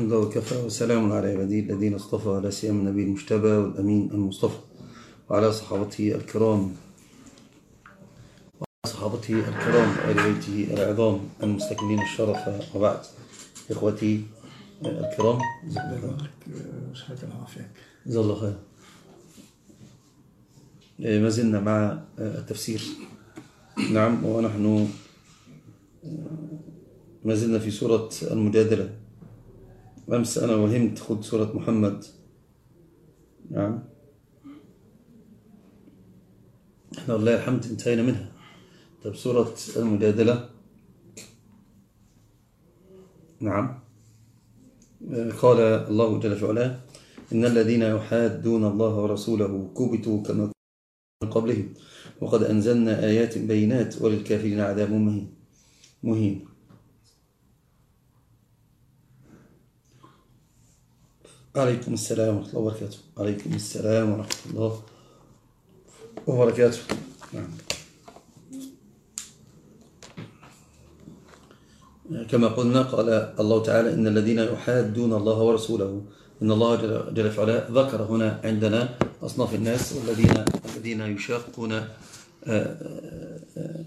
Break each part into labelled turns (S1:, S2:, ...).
S1: الحمد لله وكفى وسلام على عباده الذين اصطفى على سيما النبي المجتبى والأمين المصطفى وعلى صحابته الكرام وعلى صحابته الكرام وآل بيته العظام المستكملين الشرف وبعد إخوتي الكرام جزاك الله خير الله خير ما زلنا مع التفسير نعم ونحن ما زلنا في سورة المجادلة أمس أنا وهمت خد سورة محمد نعم احنا والله الحمد انتهينا منها طب سورة المجادلة نعم قال الله جل وعلا إن الذين يحادون الله ورسوله كبتوا كما من قبلهم وقد أنزلنا آيات بينات وللكافرين عذاب مهين عليكم السلام ورحمة الله وبركاته عليكم السلام ورحمة الله وبركاته نعم كما قلنا قال الله تعالى إن الذين يحادون الله ورسوله إن الله جل وعلا ذكر هنا عندنا أصناف الناس والذين الذين يشاقون آه، آه،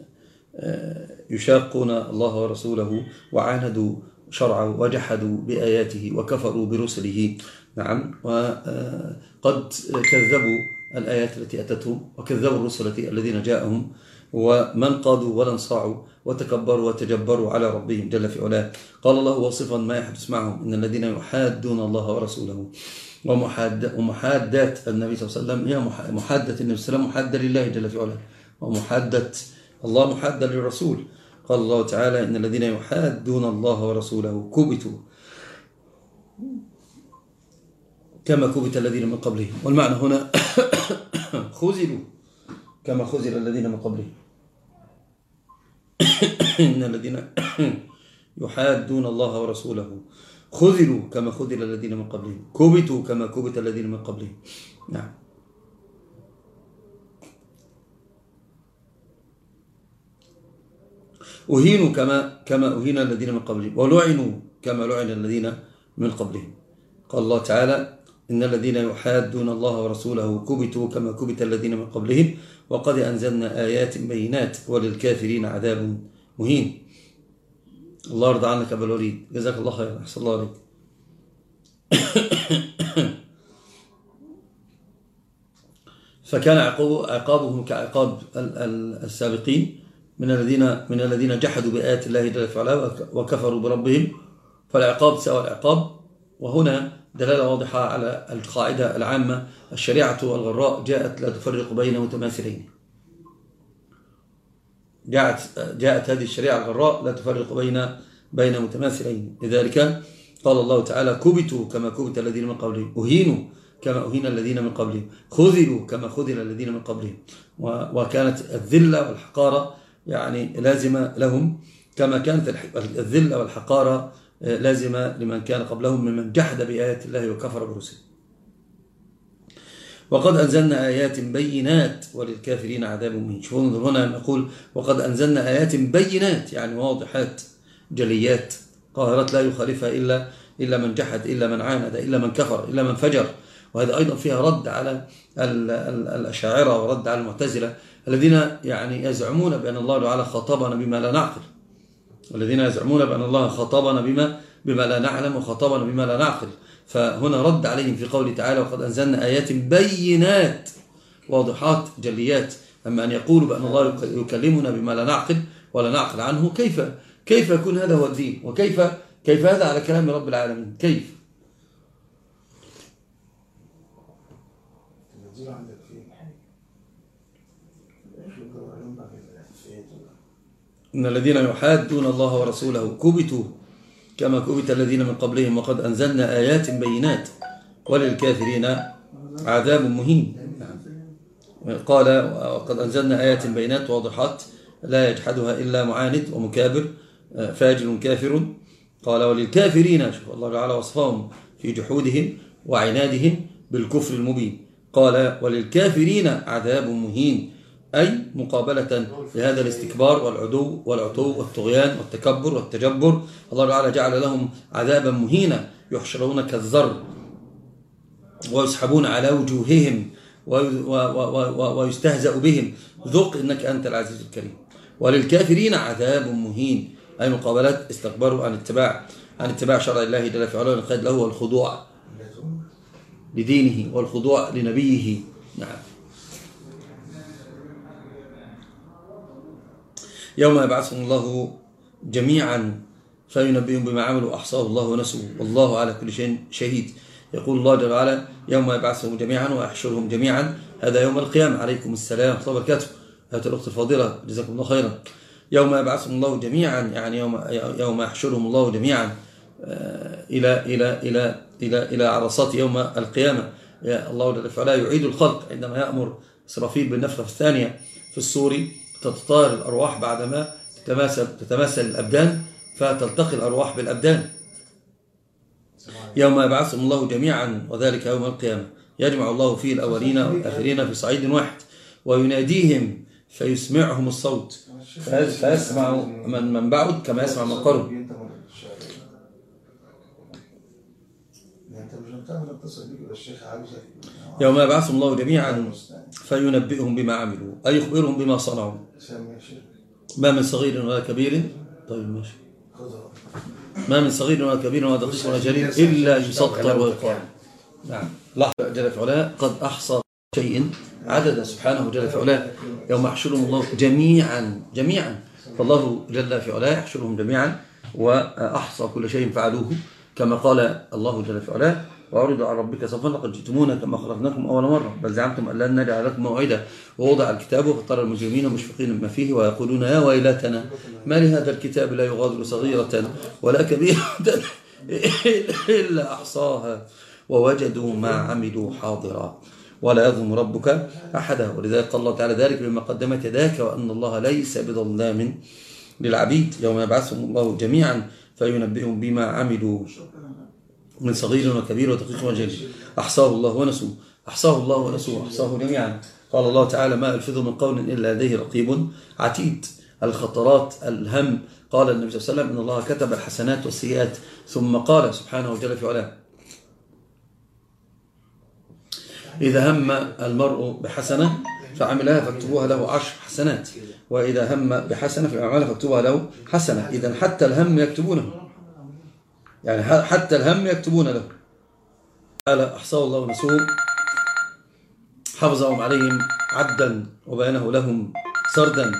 S1: آه، يشاقون الله ورسوله وعاندوا شرعا وجحدوا بآياته وكفروا برسله نعم وقد كذبوا الآيات التي أتتهم وكذبوا الرسل الذين جاءهم ومن قادوا ولا انصاعوا وتكبروا وتجبروا على ربهم جل في علاه قال الله وصفا ما يحدث معهم إن الذين يحادون الله ورسوله ومحاد ومحادات النبي صلى الله عليه وسلم هي محادة النبي صلى الله عليه وسلم محادة لله جل في علاه ومحادة الله محادة للرسول قال الله تعالى إن الذين يحادون الله ورسوله كبتوا كما كبت الذين من قبلهم والمعنى هنا خزلوا كما خزل الذين من قبلهم إن الذين يحادون الله ورسوله خذلوا كما خذل الذين من قبلهم كبتوا كما كبت الذين من قبلهم نعم أهينوا كما كما أهين الذين من قبلهم ولعنوا كما لعن الذين من قبلهم قال الله تعالى إن الذين يحادون الله ورسوله كبتوا كما كبت الذين من قبلهم وقد أنزلنا آيات بينات وللكافرين عذاب مهين الله يرضى عنك أبا الوليد جزاك الله خير أحسن الله عليك فكان عقابهم كعقاب السابقين من الذين من الذين جحدوا بآيات الله جل وعلا وكفروا بربهم فالعقاب سوى العقاب وهنا دلالة واضحة على القاعدة العامة الشريعة الغراء جاءت لا تفرق بين متماثلين جاءت جاءت هذه الشريعة الغراء لا تفرق بين بين متماثلين لذلك قال الله تعالى كبتوا كما كبت الذين من قبلهم أهينوا كما أهين الذين من قبلهم خذلوا كما خذل الذين من قبلهم وكانت الذلة والحقارة يعني لازمة لهم كما كانت الذلة والحقارة آه، لازمة لمن كان قبلهم ممن جحد بآيات الله وكفر برسله وقد أنزلنا آيات بينات وللكافرين عذاب من شوفوا هنا نقول وقد أنزلنا آيات بينات يعني واضحات جليات قاهرات لا يخالفها إلا إلا من جحد إلا من عاند إلا من كفر إلا من فجر وهذه أيضا فيها رد على الأشاعرة ورد على المعتزلة الذين يعني يزعمون بأن الله تعالى خاطبنا بما لا نعقل الذين يزعمون بأن الله خاطبنا بما بما لا نعلم وخاطبنا بما لا نعقل فهنا رد عليهم في قوله تعالى وقد أنزلنا آيات بينات واضحات جليات أما أن يقولوا بأن الله يكلمنا بما لا نعقل ولا نعقل عنه كيف كيف يكون هذا هو الدين وكيف كيف هذا على كلام رب العالمين كيف إن الذين يحادون الله ورسوله كبتوا كما كبت الذين من قبلهم وقد أنزلنا آيات بينات وللكافرين عذاب مهين قال وقد أنزلنا آيات بينات واضحات لا يجحدها إلا معاند ومكابر فاجر كافر قال وللكافرين شوف الله تعالى وصفهم في جحودهم وعنادهم بالكفر المبين قال وللكافرين عذاب مهين أي مقابلة لهذا الاستكبار والعدو والعتو والطغيان والتكبر والتجبر الله تعالى جعل لهم عذابا مهينا يحشرون كالذر ويسحبون على وجوههم ويستهزأ بهم ذق إنك أنت العزيز الكريم وللكافرين عذاب مهين أي مقابلة استكبار عن اتباع عن اتباع شرع الله جل في علاه القيد له والخضوع لدينه والخضوع لنبيه نعم يوم يبعثهم الله جميعا فينبئهم بما عملوا أحصاه الله ونسوا والله على كل شيء شهيد يقول الله جل وعلا يوم يبعثهم جميعا ويحشرهم جميعا هذا يوم القيامة عليكم السلام ورحمة الله وبركاته هات الأخت الفاضلة جزاكم الله خيرا يوم يبعثهم الله جميعا يعني يوم يوم يحشرهم الله جميعا آه، إلى إلى إلى إلى إلى عرصات يوم القيامة الله جل وعلا يعيد الخلق عندما يأمر إسرافيل بالنفخة الثانية في الصور تتطاير الأرواح بعدما تتماثل, تتماثل الأبدان فتلتقي الأرواح بالأبدان يوم يبعثهم الله جميعا وذلك يوم القيامة يجمع الله فيه الأولين والآخرين في صعيد واحد ويناديهم فيسمعهم الصوت فيسمع من من بعد كما يسمع من قرب اتصل بك الشيخ يوم يبعث الله جميعا فينبئهم بما عملوا أي يخبرهم بما صنعوا ما من صغير ولا كبير طيب ماشي ما من صغير ولا كبير ولا دقيق ولا جليل إلا يسطر ويقال نعم لاحظ جل في علاه قد أحصى شيء عددا سبحانه جل في علاه يوم يحشرهم الله جميعا جميعا فالله جل في علاه يحشرهم جميعا وأحصى كل شيء فعلوه كما قال الله جل في علاه وعرضوا على ربك صفا لقد جئتمونا كما خلقناكم أول مرة بل زعمتم أن لن نجعل لكم موعدا ووضع الكتاب فاضطر المجرمين مشفقين مما فيه ويقولون يا ويلتنا ما لهذا الكتاب لا يغادر صغيرة ولا كبيرة إلا أحصاها ووجدوا ما عملوا حاضرا ولا يظلم ربك أحدا ولذلك قال الله تعالى ذلك بما قدمت يداك وأن الله ليس بظلام للعبيد يوم يبعثهم الله جميعا فينبئهم بما عملوا من صغير وكبير ودقيق وجليل أحصاه الله ونسوه أحصاه الله ونسوه أحصاه جميعا قال الله تعالى ما ألفظ من قول إلا لديه رقيب عتيد الخطرات الهم قال النبي صلى الله عليه وسلم إن الله كتب الحسنات والسيئات ثم قال سبحانه وتعالى في علاه إذا هم المرء بحسنة فعملها فاكتبوها له عشر حسنات وإذا هم بحسنة فعملها فاكتبوها له حسنة إذا حتى الهم يكتبونه يعني حتى الهم يكتبون له قال أحصاه الله ونسوه حفظهم عليهم عبدا وبينه لهم سردا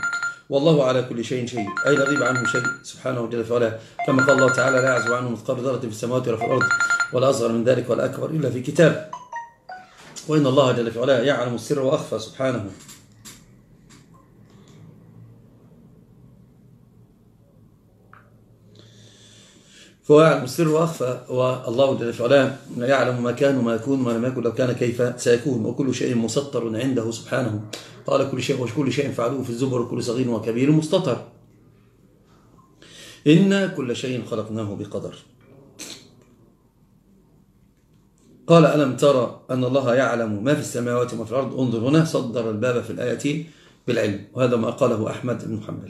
S1: والله على كل شيء شيء أي لا يغيب عنه شيء سبحانه جل وعلا كما قال الله تعالى لا يعزو عنه مثقال ذرة في السماوات ولا في الأرض ولا أصغر من ذلك ولا أكبر إلا في كتاب وإن الله جل علاه يعلم السر وأخفى سبحانه فهو يعلم السر وأخفى والله جل وعلا يعلم ما كان وما يكون وما لم يكن لو كان كيف سيكون وكل شيء مسطر عنده سبحانه قال كل شيء وكل شيء فعلوه في الزبر كل صغير وكبير مستطر إن كل شيء خلقناه بقدر قال ألم ترى أن الله يعلم ما في السماوات وما في الأرض انظر هنا صدر الباب في الآية بالعلم وهذا ما قاله أحمد بن محمد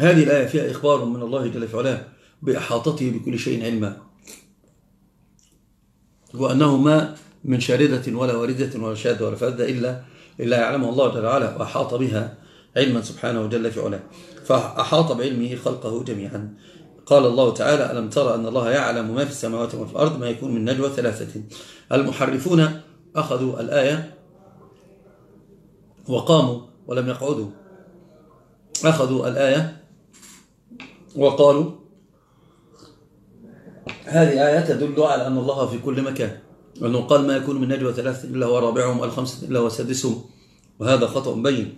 S1: هذه الآية فيها إخبار من الله جل في علاه بإحاطته بكل شيء علما وأنه ما من شاردة ولا واردة ولا شاذة ولا فاذة إلا إلا يعلمها الله جل وعلا وأحاط بها علما سبحانه جل في علاه فأحاط بعلمه خلقه جميعا قال الله تعالى ألم ترى أن الله يعلم ما في السماوات وما في الأرض ما يكون من نجوى ثلاثة المحرفون أخذوا الآية وقاموا ولم يقعدوا أخذوا الآية وقالوا هذه آية تدل على أن الله في كل مكان وأنه قال ما يكون من نجوى ثلاثة إلا هو رابعهم والخمسة إلا هو سادسهم وهذا خطأ بين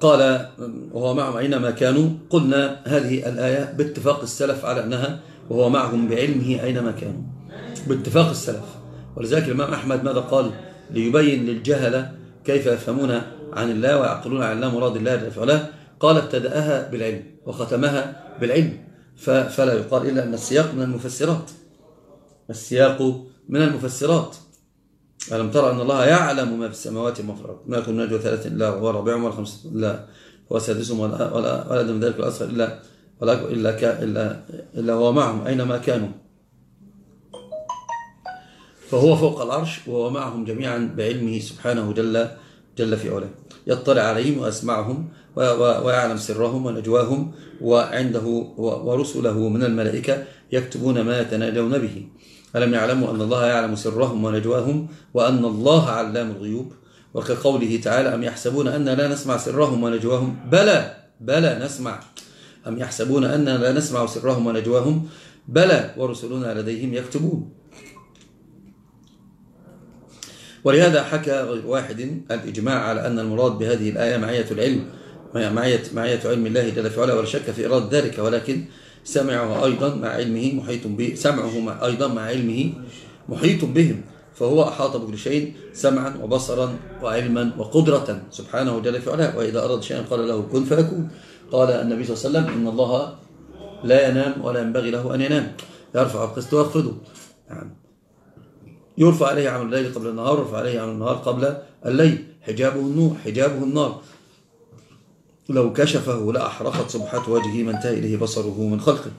S1: قال وهو معهم أينما كانوا قلنا هذه الآية باتفاق السلف على أنها وهو معهم بعلمه أينما كانوا باتفاق السلف ولذلك الإمام أحمد ماذا قال ليبين للجهلة كيف يفهمون عن الله ويعقلون عن الله مراد الله لفعله قال ابتدأها بالعلم وختمها بالعلم فلا يقال إلا أن السياق من المفسرات السياق من المفسرات ألم ترى أن الله يعلم ما في السماوات وما في الأرض ما يكون نجوى ثلاثة إلا هو رابعهم ولا خمسة إلا هو سادسهم ولا ولا ولا من ذلك الأصغر إلا ولا إلا إلا إلا هو معهم أينما كانوا فهو فوق العرش وهو معهم جميعا بعلمه سبحانه جل جل في علاه يطلع عليهم وأسمعهم ويعلم سرهم ونجواهم وعنده ورسله من الملائكة يكتبون ما يتناجون به ألم يعلموا أن الله يعلم سرهم ونجواهم وأن الله علام الغيوب وكقوله تعالى أم يحسبون أن لا نسمع سرهم ونجواهم بلى بلى نسمع أم يحسبون أن لا نسمع سرهم ونجواهم بلى ورسلنا لديهم يكتبون ولهذا حكى غير واحد الإجماع على أن المراد بهذه الآية معية العلم معية, معية علم الله جل في علا ولا شك في إرادة ذلك ولكن سمعه أيضا مع علمه محيط به سمعه أيضا مع علمه محيط بهم فهو أحاط بكل شيء سمعا وبصرا وعلما وقدرة سبحانه جل في علاه وإذا أراد شيئا قال له كن فيكون قال النبي صلى الله عليه وسلم إن الله لا ينام ولا ينبغي له أن ينام يرفع القسط ويخفضه نعم يرفع عليه عمل الليل قبل النهار يرفع عليه عمل النهار قبل الليل حجابه النور حجابه النار لو كشفه لأحرقت صبحة وجهه من انتهى إليه بصره من خلقه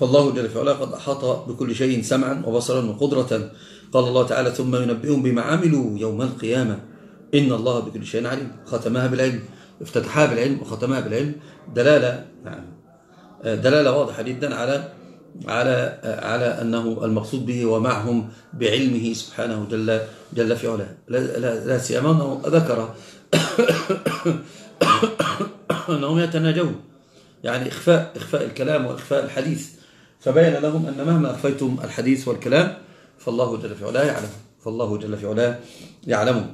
S1: فالله جل وعلا قد أحاط بكل شيء سمعا وبصرا وقدرة قال الله تعالى ثم ينبئهم بما عملوا يوم القيامة إن الله بكل شيء عليم ختمها بالعلم افتتحها بالعلم وختمها بالعلم دلالة نعم دلالة واضحة جدا على على على أنه المقصود به ومعهم بعلمه سبحانه جل, جل في علاه لا, سيما أنه ذكر أنهم يتناجون يعني إخفاء, إخفاء الكلام وإخفاء الحديث فبين لهم أن مهما أخفيتم الحديث والكلام فالله جل في علاه يعلم فالله جل في علاه يعلمه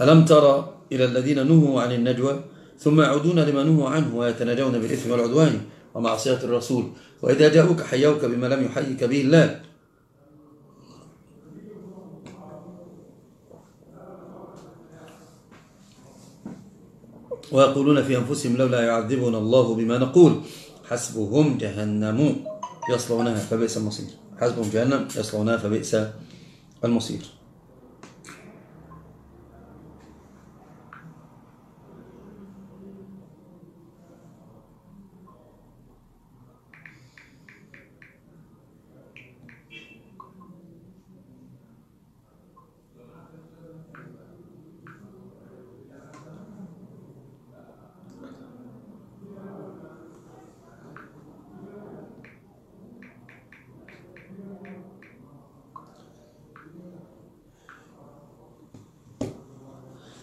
S1: ألم ترى إلى الذين نهوا عن النجوى ثم يعودون لما نهوا عنه ويتناجون بالإثم والعدوان ومعصية الرسول وإذا جاءوك حيوك بما لم يحيك به الله ويقولون في أنفسهم لولا يعذبنا الله بما نقول حسبهم جهنم يصلونها فبئس المصير حسبهم جهنم يصلونها فبئس المصير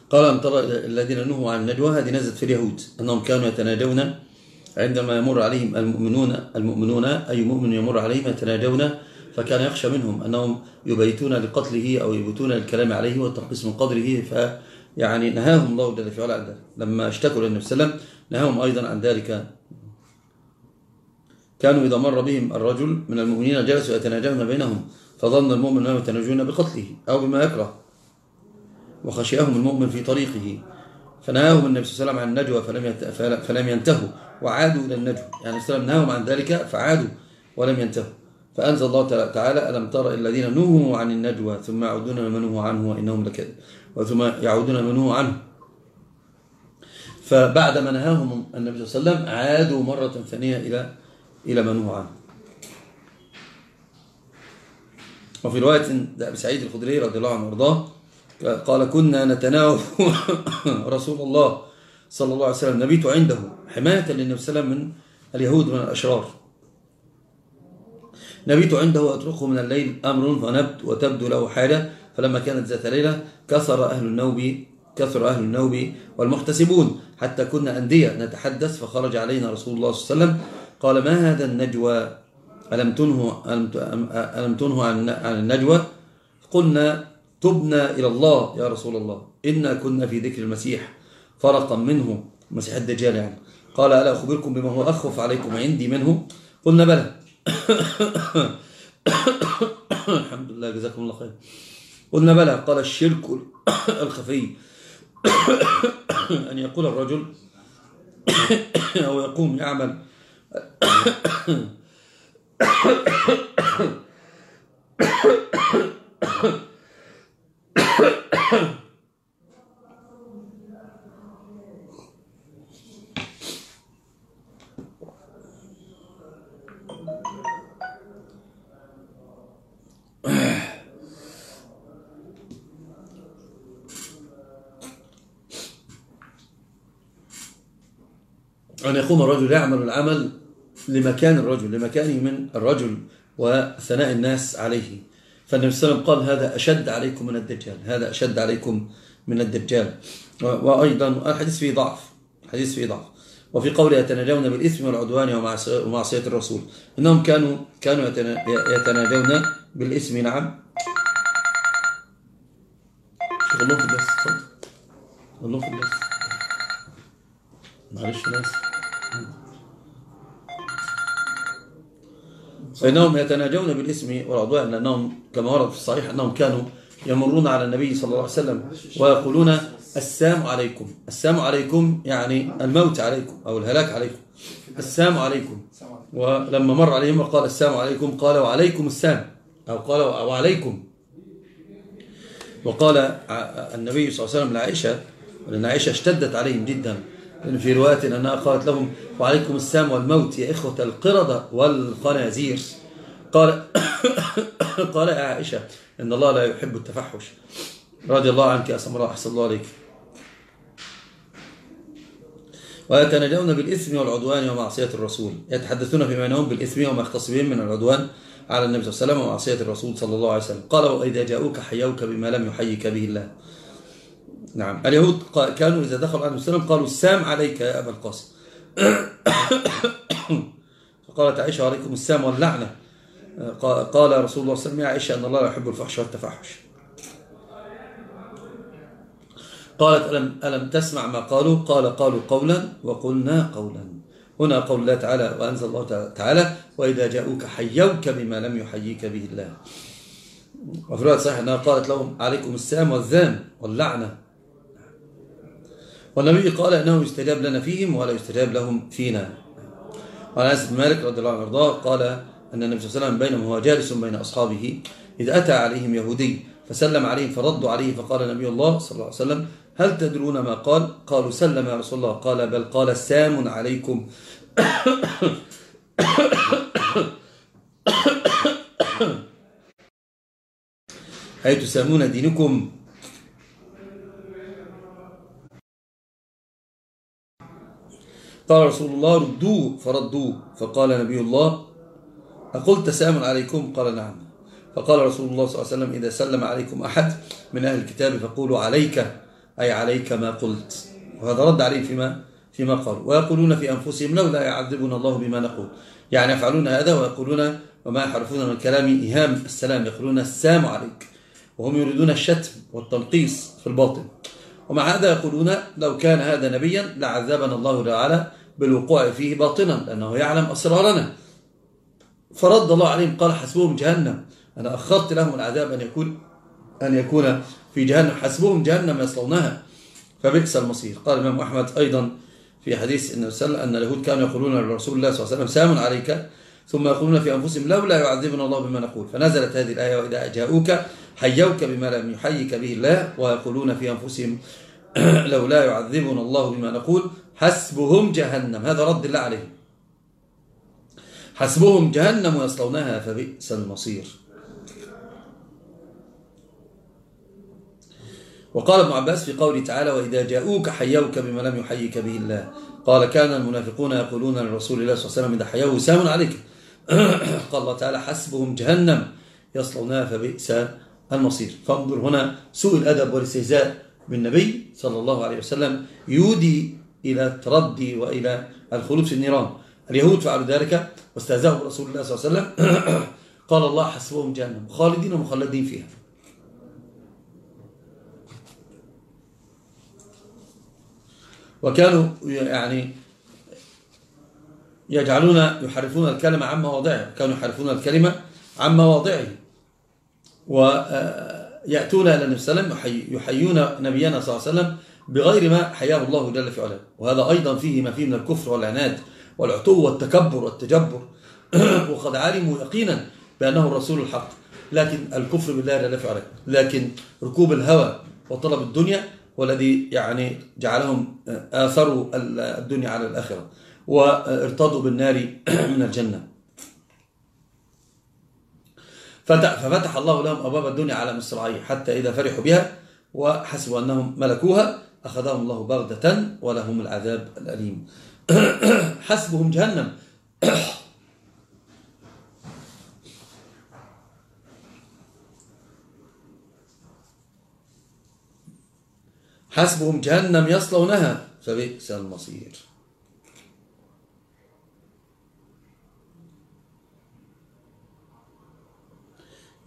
S1: قال أن ترى الذين نهوا عن النجوى هذه نزلت في اليهود أنهم كانوا يتناجون عندما يمر عليهم المؤمنون المؤمنون أي مؤمن يمر عليهم يتناجون فكان يخشى منهم أنهم يبيتون لقتله أو يبيتون للكلام عليه والتنقيص من قدره ف يعني نهاهم الله جل في عن ذلك لما اشتكوا للنبي صلى الله عليه وسلم نهاهم أيضا عن ذلك كانوا إذا مر بهم الرجل من المؤمنين جلسوا يتناجون بينهم فظن المؤمن أنهم يتناجون بقتله أو بما يكره وخشيهم المؤمن في طريقه فنهاهم النبي صلى الله عليه وسلم عن النجوى فلم فلم ينتهوا وعادوا الى النجوى يعني صلى الله عليه وسلم نهاهم عن ذلك فعادوا ولم ينتهوا فانزل الله تعالى الم ترى الذين نهوا عن النجوى ثم يعودون لما نهوا عنه وانهم لكذب وثم يعودون لما نهوا عنه فبعد ما نهاهم النبي صلى الله عليه وسلم عادوا مره ثانيه الى الى ما نهوا عنه وفي روايه أبي سعيد الخدري رضي الله عنه وارضاه قال كنا نتناوب رسول الله صلى الله عليه وسلم نبيت عنده حماية للنبي صلى الله عليه وسلم من اليهود من الأشرار نبيت عنده وأتركه من الليل أمر فنبت وتبدو له حاجة فلما كانت ذات ليلة كثر أهل النوب كثر أهل النوب والمحتسبون حتى كنا أندية نتحدث فخرج علينا رسول الله صلى الله عليه وسلم قال ما هذا النجوى ألم تنهوا, ألم تنهوا عن النجوى قلنا تبنا إلى الله يا رسول الله إنا كنا في ذكر المسيح فرقا منه مسيح الدجال يعني قال ألا أخبركم بما هو أخوف عليكم عندي منه قلنا بلى الحمد لله جزاكم الله خير قلنا بلى قال الشرك الخفي أن يقول الرجل أو يقوم يعمل أن يقوم الرجل يعمل العمل لمكان الرجل لمكانه من الرجل وثناء الناس عليه فالنبي صلى الله عليه وسلم قال هذا أشد عليكم من الدجال هذا أشد عليكم من الدجال وأيضا الحديث فيه ضعف الحديث فيه ضعف وفي قوله يتناجون بالإثم والعدوان ومعصية الرسول إنهم كانوا كانوا يتناجون بالإثم نعم شغلهم في الدرس تفضل شغلهم في الدرس معلش ناس فإنهم يتناجون بالاسم والعدوان لأنهم كما ورد في الصحيح أنهم كانوا يمرون على النبي صلى الله عليه وسلم ويقولون السام عليكم السام عليكم يعني الموت عليكم أو الهلاك عليكم السام عليكم ولما مر عليهم وقال السام عليكم قال وعليكم السام أو قال وعليكم وقال النبي صلى الله عليه وسلم لعائشة لأن عائشة اشتدت عليهم جدا في رواية أنها قالت لهم وعليكم السام والموت يا إخوة القردة والخنازير قال قال يا عائشة إن الله لا يحب التفحش رضي الله عنك يا سمراء أحسن الله عليك ويتناجون بالإثم والعدوان ومعصية الرسول يتحدثون فيما بينهم بالإثم وما يختصبين من العدوان على النبي صلى الله عليه وسلم ومعصية الرسول صلى الله عليه وسلم قال وإذا جاءوك حيوك بما لم يحيك به الله نعم اليهود كانوا إذا دخلوا عليه وسلم قالوا السام عليك يا أبا القاسم فقالت عائشة عليكم السام واللعنة قال رسول الله صلى الله عليه وسلم يا عائشة أن الله لا يحب الفحش والتفحش قالت ألم, ألم تسمع ما قالوا قال قالوا قولا وقلنا قولا هنا قول الله تعالى وأنزل الله تعالى وإذا جاءوك حيوك بما لم يحييك به الله وفي الواقع صحيح أنها قالت لهم عليكم السام والذام واللعنة والنبي قال أنه يستجاب لنا فيهم ولا يستجاب لهم فينا وعن أنس بن مالك رضي الله عنه وارضاه قال أن النبي صلى الله عليه وسلم بينما هو جالس بين أصحابه إذ أتى عليهم يهودي فسلم عليهم فردوا عليه فقال نبي الله صلى الله عليه وسلم هل تدرون ما قال قالوا سلم يا رسول الله قال بل قال سام عليكم أي تسامون دينكم قال رسول الله ردوه فردوه فقال نبي الله أقلت سلام عليكم قال نعم فقال رسول الله صلى الله عليه وسلم إذا سلم عليكم أحد من أهل الكتاب فقولوا عليك أي عليك ما قلت وهذا رد عليه فيما فيما قالوا ويقولون في أنفسهم لولا يعذبنا الله بما نقول يعني يفعلون هذا ويقولون وما يحرفون من كلام إهام السلام يقولون السلام عليك وهم يريدون الشتم والتنقيص في الباطن ومع هذا يقولون لو كان هذا نبيا لعذبنا الله تعالى بالوقوع فيه باطنا لأنه يعلم أسرارنا فرد الله عليهم قال حسبهم جهنم أنا أخرت لهم العذاب أن يكون أن يكون في جهنم حسبهم جهنم يصلونها فبئس المصير قال الإمام أحمد أيضا في حديث النبي صلى الله عليه وسلم أن اليهود كانوا يقولون لرسول الله صلى الله عليه وسلم سلام عليك ثم يقولون في أنفسهم لولا يعذبنا الله بما نقول فنزلت هذه الآية وإذا جاءوك حيوك بما لم يحيك به الله ويقولون في أنفسهم لولا يعذبنا الله بما نقول حسبهم جهنم هذا رد الله عليه حسبهم جهنم ويصلونها فبئس المصير وقال ابن عباس في قوله تعالى وإذا جاءوك حيوك بما لم يحيك به الله قال كان المنافقون يقولون لرسول الله صلى الله عليه وسلم إذا حيوه سام عليك قال الله تعالى حسبهم جهنم يصلونها فبئس المصير فانظر هنا سوء الأدب والاستهزاء بالنبي صلى الله عليه وسلم يودي إلى التردي وإلى الخلود في النيران اليهود فعلوا ذلك واستهزأوا برسول الله صلى الله عليه وسلم قال الله حسبهم جهنم خالدين ومخلدين فيها وكانوا يعني يجعلون يحرفون الكلمة عن مواضعه كانوا يحرفون الكلمة عن مواضعه ويأتون إلى النبي صلى الله عليه وسلم يحيون نبينا صلى الله عليه وسلم بغير ما حياه الله جل في علاه وهذا أيضا فيه ما فيه من الكفر والعناد والعتو والتكبر والتجبر وقد علموا يقينا بأنه الرسول الحق لكن الكفر بالله جل في علاه لكن ركوب الهوى وطلب الدنيا والذي يعني جعلهم آثروا الدنيا على الآخرة وارتضوا بالنار من الجنة ففتح الله لهم أبواب الدنيا على مصراعيه حتى إذا فرحوا بها وحسبوا أنهم ملكوها أخذهم الله بغدة ولهم العذاب الأليم حسبهم جهنم حسبهم جهنم يصلونها فبئس المصير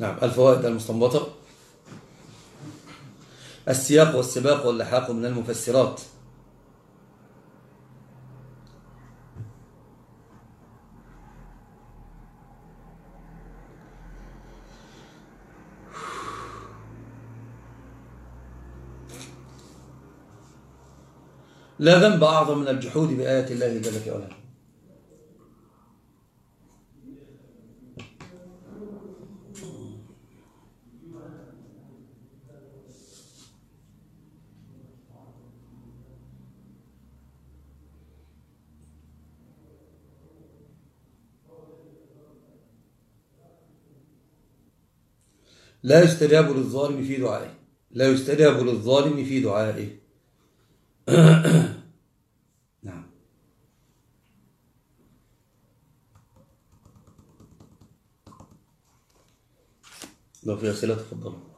S1: نعم الفوائد المستنبطه السياق والسباق واللحاق من المفسرات لا ذنب أعظم من الجحود بآية الله جل في علاه لا يستجاب للظالم في دعائه لا يستجاب للظالم في دعائه نعم لو في أسئلة تفضلوا